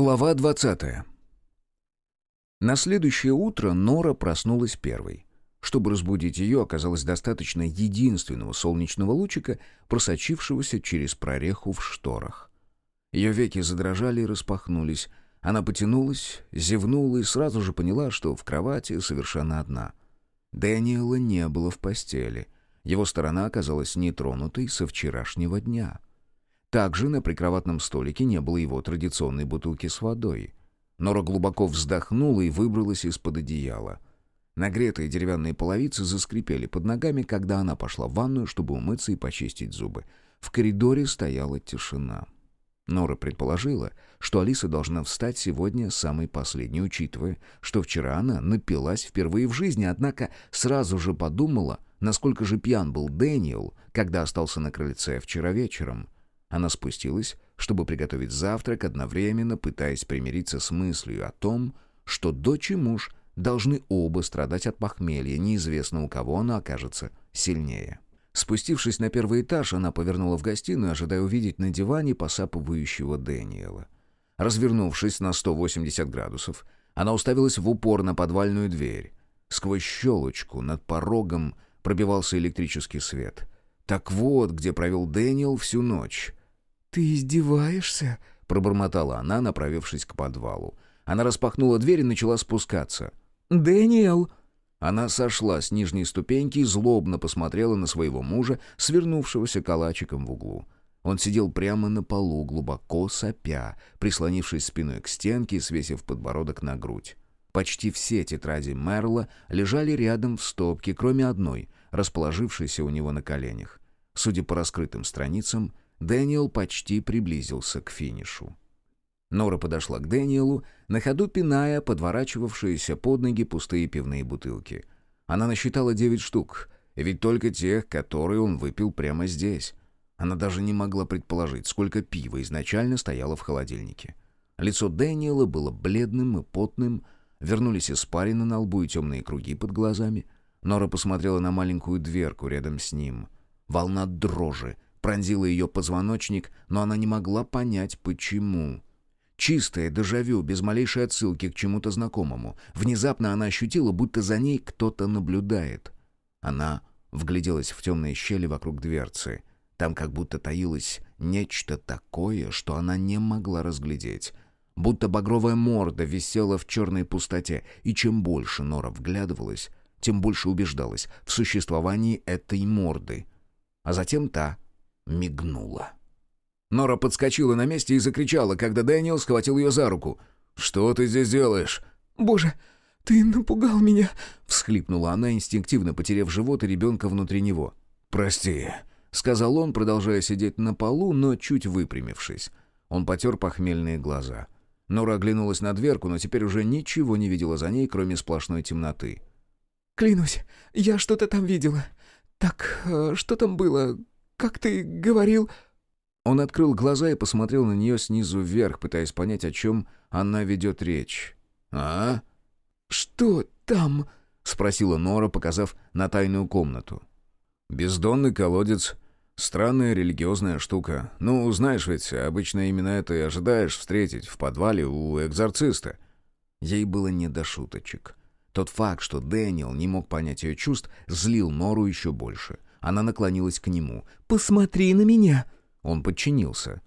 Глава 20. На следующее утро Нора проснулась первой. Чтобы разбудить ее, оказалось достаточно единственного солнечного лучика, просочившегося через прореху в шторах. Ее веки задрожали и распахнулись. Она потянулась, зевнула и сразу же поняла, что в кровати совершенно одна. Дэниела не было в постели. Его сторона оказалась нетронутой со вчерашнего дня. Также на прикроватном столике не было его традиционной бутылки с водой. Нора глубоко вздохнула и выбралась из-под одеяла. Нагретые деревянные половицы заскрипели под ногами, когда она пошла в ванную, чтобы умыться и почистить зубы. В коридоре стояла тишина. Нора предположила, что Алиса должна встать сегодня самой последней, учитывая, что вчера она напилась впервые в жизни, однако сразу же подумала, насколько же пьян был Дэниел, когда остался на крыльце вчера вечером — она спустилась, чтобы приготовить завтрак, одновременно пытаясь примириться с мыслью о том, что дочь и муж должны оба страдать от похмелья, неизвестно у кого оно окажется сильнее. Спустившись на первый этаж, она повернула в гостиную, ожидая увидеть на диване посапывающего Дэниела. Развернувшись на 180 градусов, она уставилась в упор на подвальную дверь. Сквозь щелочку над порогом пробивался электрический свет. Так вот, где провел Дэниел всю ночь. «Ты издеваешься?» — пробормотала она, направившись к подвалу. Она распахнула дверь и начала спускаться. «Дэниел!» Она сошла с нижней ступеньки и злобно посмотрела на своего мужа, свернувшегося калачиком в углу. Он сидел прямо на полу, глубоко сопя, прислонившись спиной к стенке и свесив подбородок на грудь. Почти все тетради Мерла лежали рядом в стопке, кроме одной, расположившейся у него на коленях. Судя по раскрытым страницам, Дэниел почти приблизился к финишу. Нора подошла к Дэниелу, на ходу пиная подворачивавшиеся под ноги пустые пивные бутылки. Она насчитала девять штук, ведь только тех, которые он выпил прямо здесь. Она даже не могла предположить, сколько пива изначально стояло в холодильнике. Лицо Дэниела было бледным и потным, вернулись испарины на лбу и темные круги под глазами. Нора посмотрела на маленькую дверку рядом с ним. Волна дрожи — пронзила ее позвоночник, но она не могла понять, почему. Чистое дежавю, без малейшей отсылки к чему-то знакомому. Внезапно она ощутила, будто за ней кто-то наблюдает. Она вгляделась в темные щели вокруг дверцы. Там как будто таилось нечто такое, что она не могла разглядеть. Будто багровая морда висела в черной пустоте, и чем больше Нора вглядывалась, тем больше убеждалась в существовании этой морды. А затем та мигнула. Нора подскочила на месте и закричала, когда Дэниел схватил ее за руку. «Что ты здесь делаешь?» «Боже, ты напугал меня!» — всхлипнула она, инстинктивно потеряв живот и ребенка внутри него. «Прости», — сказал он, продолжая сидеть на полу, но чуть выпрямившись. Он потер похмельные глаза. Нора оглянулась на дверку, но теперь уже ничего не видела за ней, кроме сплошной темноты. «Клянусь, я что-то там видела. Так, э, что там было? Как ты говорил...» Он открыл глаза и посмотрел на нее снизу вверх, пытаясь понять, о чем она ведет речь. «А?» «Что там?» — спросила Нора, показав на тайную комнату. «Бездонный колодец. Странная религиозная штука. Ну, знаешь ведь, обычно именно это и ожидаешь встретить в подвале у экзорциста». Ей было не до шуточек. Тот факт, что Дэниел не мог понять ее чувств, злил Нору еще больше — она наклонилась к нему. «Посмотри на меня!» Он подчинился.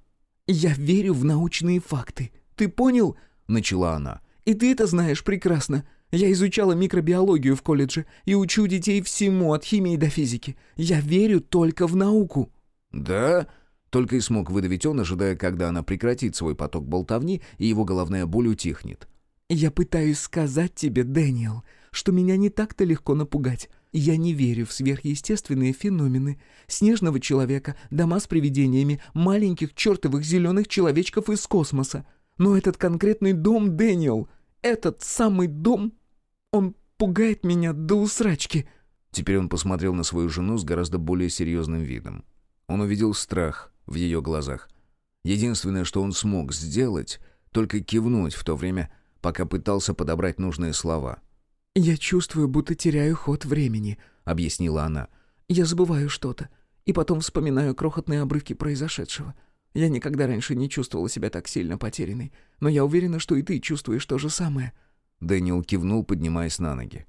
«Я верю в научные факты. Ты понял?» Начала она. «И ты это знаешь прекрасно. Я изучала микробиологию в колледже и учу детей всему, от химии до физики. Я верю только в науку». «Да?» Только и смог выдавить он, ожидая, когда она прекратит свой поток болтовни, и его головная боль утихнет. «Я пытаюсь сказать тебе, Дэниел, что меня не так-то легко напугать. Я не верю в сверхъестественные феномены. Снежного человека, дома с привидениями, маленьких чертовых зеленых человечков из космоса. Но этот конкретный дом, Дэниел, этот самый дом, он пугает меня до усрачки». Теперь он посмотрел на свою жену с гораздо более серьезным видом. Он увидел страх в ее глазах. Единственное, что он смог сделать, только кивнуть в то время, пока пытался подобрать нужные слова — «Я чувствую, будто теряю ход времени», — объяснила она. «Я забываю что-то, и потом вспоминаю крохотные обрывки произошедшего. Я никогда раньше не чувствовала себя так сильно потерянной, но я уверена, что и ты чувствуешь то же самое». Дэниел кивнул, поднимаясь на ноги.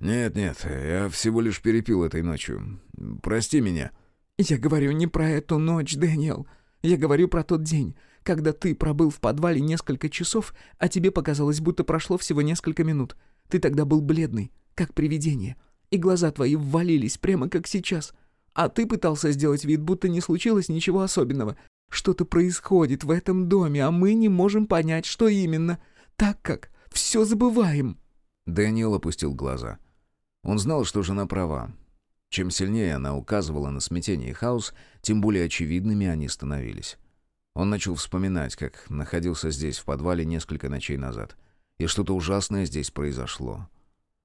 «Нет-нет, я всего лишь перепил этой ночью. Прости меня». «Я говорю не про эту ночь, Дэниел. Я говорю про тот день, когда ты пробыл в подвале несколько часов, а тебе показалось, будто прошло всего несколько минут. Ты тогда был бледный, как привидение, и глаза твои ввалились прямо как сейчас. А ты пытался сделать вид, будто не случилось ничего особенного. Что-то происходит в этом доме, а мы не можем понять, что именно, так как все забываем». Дэниел опустил глаза. Он знал, что жена права. Чем сильнее она указывала на смятение и хаос, тем более очевидными они становились. Он начал вспоминать, как находился здесь, в подвале, несколько ночей назад. И что-то ужасное здесь произошло.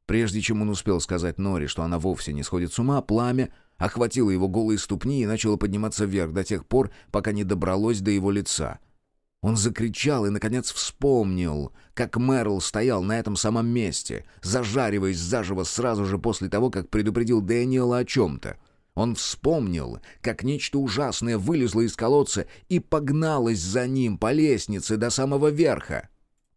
Прежде чем он успел сказать Нори, что она вовсе не сходит с ума, пламя охватило его голые ступни и начало подниматься вверх до тех пор, пока не добралось до его лица — он закричал и, наконец, вспомнил, как Мэрл стоял на этом самом месте, зажариваясь заживо сразу же после того, как предупредил Дэниела о чем-то. Он вспомнил, как нечто ужасное вылезло из колодца и погналось за ним по лестнице до самого верха.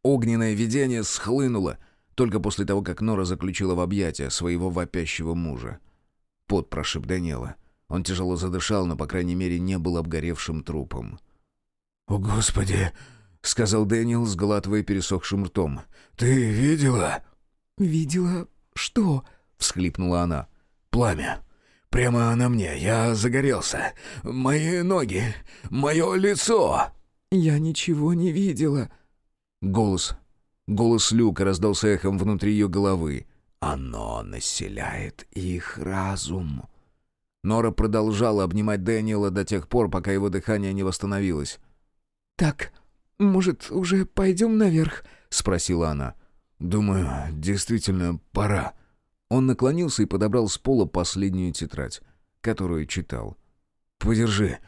Огненное видение схлынуло только после того, как Нора заключила в объятия своего вопящего мужа. Пот прошиб Дэниела. Он тяжело задышал, но, по крайней мере, не был обгоревшим трупом. «О, Господи!» — сказал Дэниел, сглатывая пересохшим ртом. «Ты видела?» «Видела что?» — всхлипнула она. «Пламя. Прямо на мне. Я загорелся. Мои ноги. Мое лицо!» «Я ничего не видела». Голос. Голос Люка раздался эхом внутри ее головы. «Оно населяет их разум». Нора продолжала обнимать Дэниела до тех пор, пока его дыхание не восстановилось. «Так, может, уже пойдем наверх?» — спросила она. «Думаю, действительно, пора». Он наклонился и подобрал с пола последнюю тетрадь, которую читал. «Подержи».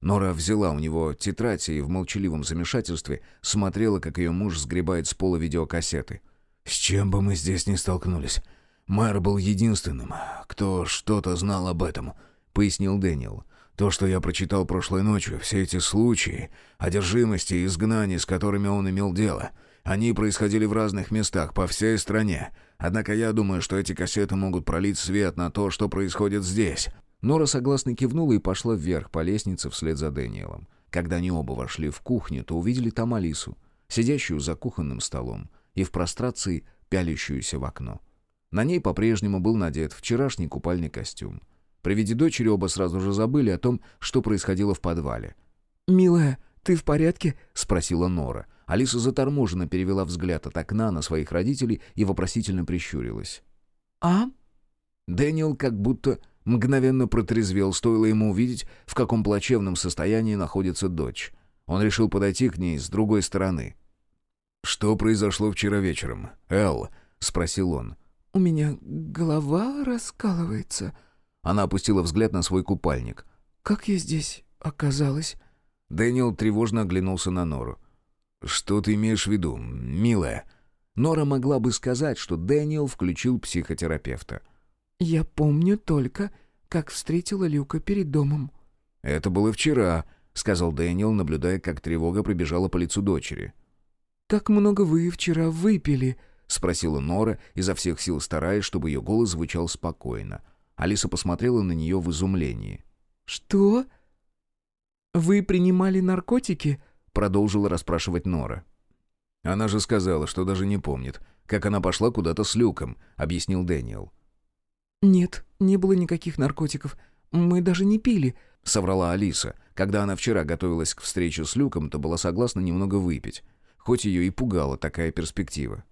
Нора взяла у него тетрадь и в молчаливом замешательстве смотрела, как ее муж сгребает с пола видеокассеты. «С чем бы мы здесь не столкнулись, мэр был единственным, кто что-то знал об этом», — пояснил Дэниел. То, что я прочитал прошлой ночью, все эти случаи, одержимости и изгнаний, с которыми он имел дело, они происходили в разных местах по всей стране. Однако я думаю, что эти кассеты могут пролить свет на то, что происходит здесь». Нора согласно кивнула и пошла вверх по лестнице вслед за Дэниелом. Когда они оба вошли в кухню, то увидели там Алису, сидящую за кухонным столом и в прострации пялящуюся в окно. На ней по-прежнему был надет вчерашний купальный костюм. При виде дочери оба сразу же забыли о том, что происходило в подвале. «Милая, ты в порядке?» — спросила Нора. Алиса заторможенно перевела взгляд от окна на своих родителей и вопросительно прищурилась. «А?» Дэниел как будто мгновенно протрезвел, стоило ему увидеть, в каком плачевном состоянии находится дочь. Он решил подойти к ней с другой стороны. «Что произошло вчера вечером, Эл?» — спросил он. «У меня голова раскалывается», она опустила взгляд на свой купальник. «Как я здесь оказалась?» Дэниел тревожно оглянулся на Нору. «Что ты имеешь в виду, милая?» Нора могла бы сказать, что Дэниел включил психотерапевта. «Я помню только, как встретила Люка перед домом». «Это было вчера», — сказал Дэниел, наблюдая, как тревога пробежала по лицу дочери. «Как много вы вчера выпили?» — спросила Нора, изо всех сил стараясь, чтобы ее голос звучал спокойно. Алиса посмотрела на нее в изумлении. «Что? Вы принимали наркотики?» Продолжила расспрашивать Нора. «Она же сказала, что даже не помнит, как она пошла куда-то с Люком», — объяснил Дэниел. «Нет, не было никаких наркотиков. Мы даже не пили», — соврала Алиса. Когда она вчера готовилась к встрече с Люком, то была согласна немного выпить, хоть ее и пугала такая перспектива.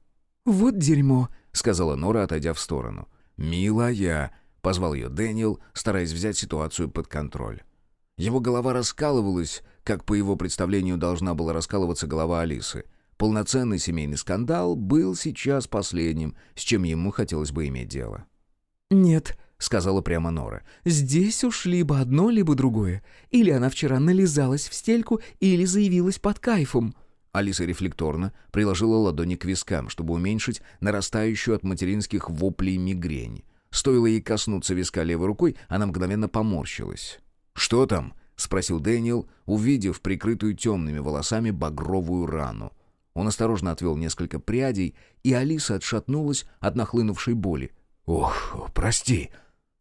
«Вот дерьмо», — сказала Нора, отойдя в сторону. «Милая», Позвал ее Дэниел, стараясь взять ситуацию под контроль. Его голова раскалывалась, как по его представлению должна была раскалываться голова Алисы. Полноценный семейный скандал был сейчас последним, с чем ему хотелось бы иметь дело. «Нет», — сказала прямо Нора. «Здесь уж либо одно, либо другое. Или она вчера нализалась в стельку, или заявилась под кайфом». Алиса рефлекторно приложила ладони к вискам, чтобы уменьшить нарастающую от материнских воплей мигрень. Стоило ей коснуться виска левой рукой, она мгновенно поморщилась. «Что там?» —— спросил Дэниел, увидев прикрытую темными волосами багровую рану. Он осторожно отвел несколько прядей, и Алиса отшатнулась от нахлынувшей боли. «Ох, прости!»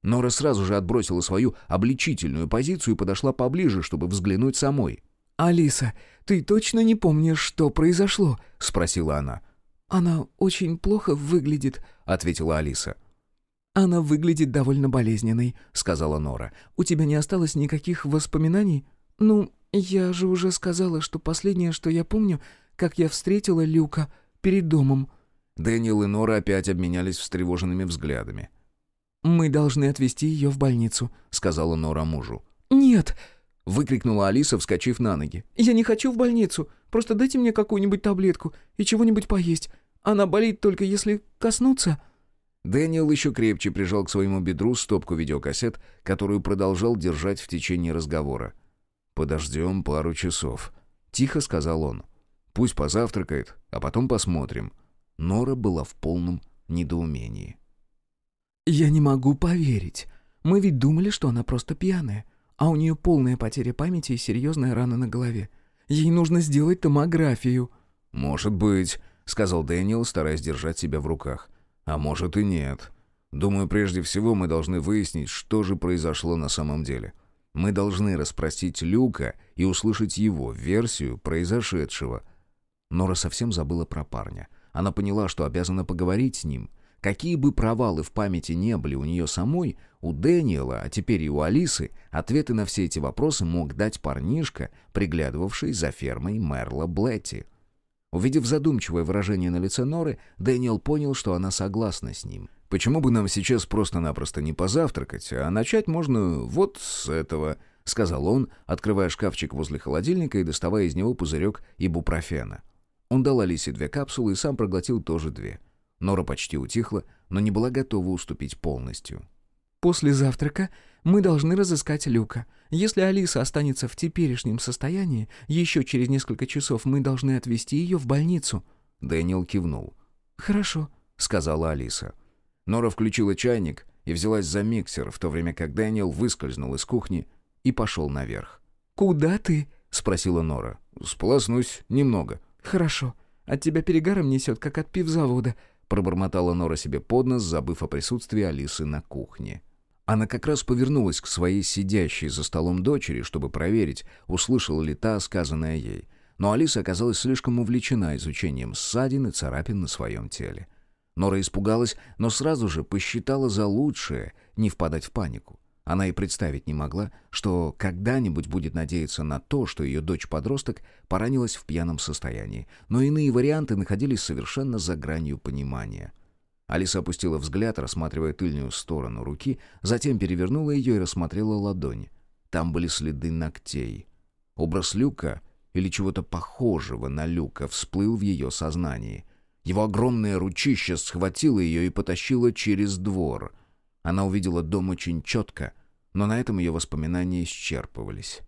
Нора сразу же отбросила свою обличительную позицию и подошла поближе, чтобы взглянуть самой. «Алиса, ты точно не помнишь, что произошло?» — спросила она. «Она очень плохо выглядит», — ответила Алиса. «Она выглядит довольно болезненной», — сказала Нора. «У тебя не осталось никаких воспоминаний?» «Ну, я же уже сказала, что последнее, что я помню, как я встретила Люка перед домом». Дэниел и Нора опять обменялись встревоженными взглядами. «Мы должны отвезти ее в больницу», — сказала Нора мужу. «Нет!» — выкрикнула Алиса, вскочив на ноги. «Я не хочу в больницу. Просто дайте мне какую-нибудь таблетку и чего-нибудь поесть. Она болит только если коснуться». Дэниел еще крепче прижал к своему бедру стопку видеокассет, которую продолжал держать в течение разговора. «Подождем пару часов», — тихо сказал он. «Пусть позавтракает, а потом посмотрим». Нора была в полном недоумении. «Я не могу поверить. Мы ведь думали, что она просто пьяная, а у нее полная потеря памяти и серьезная рана на голове. Ей нужно сделать томографию». «Может быть», — сказал Дэниел, стараясь держать себя в руках. А может и нет. Думаю, прежде всего мы должны выяснить, что же произошло на самом деле. Мы должны расспросить Люка и услышать его версию произошедшего. Нора совсем забыла про парня. Она поняла, что обязана поговорить с ним. Какие бы провалы в памяти не были у нее самой, у Дэниела, а теперь и у Алисы, ответы на все эти вопросы мог дать парнишка, приглядывавший за фермой Мерла Блетти. Увидев задумчивое выражение на лице Норы, Дэниел понял, что она согласна с ним. «Почему бы нам сейчас просто-напросто не позавтракать, а начать можно вот с этого», — сказал он, открывая шкафчик возле холодильника и доставая из него пузырек ибупрофена. Он дал Алисе две капсулы и сам проглотил тоже две. Нора почти утихла, но не была готова уступить полностью. «После завтрака мы должны разыскать Люка. Если Алиса останется в теперешнем состоянии, еще через несколько часов мы должны отвезти ее в больницу». Дэниел кивнул. «Хорошо», — сказала Алиса. Нора включила чайник и взялась за миксер, в то время как Дэниел выскользнул из кухни и пошел наверх. «Куда ты?» — спросила Нора. «Сполоснусь немного». «Хорошо. От тебя перегаром несет, как от пивзавода», — пробормотала Нора себе под нос, забыв о присутствии Алисы на кухне. Она как раз повернулась к своей сидящей за столом дочери, чтобы проверить, услышала ли та сказанное ей. Но Алиса оказалась слишком увлечена изучением ссадин и царапин на своем теле. Нора испугалась, но сразу же посчитала за лучшее не впадать в панику. Она и представить не могла, что когда-нибудь будет надеяться на то, что ее дочь-подросток поранилась в пьяном состоянии, но иные варианты находились совершенно за гранью понимания — Алиса опустила взгляд, рассматривая тыльную сторону руки, затем перевернула ее и рассмотрела ладонь. Там были следы ногтей. Образ Люка или чего-то похожего на Люка всплыл в ее сознании. Его огромное ручище схватило ее и потащило через двор. Она увидела дом очень четко, но на этом ее воспоминания исчерпывались.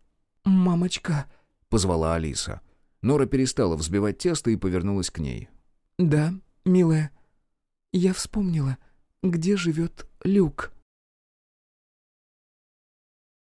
«Мамочка», — позвала Алиса. Нора перестала взбивать тесто и повернулась к ней. «Да, милая», я вспомнила, где живет Люк.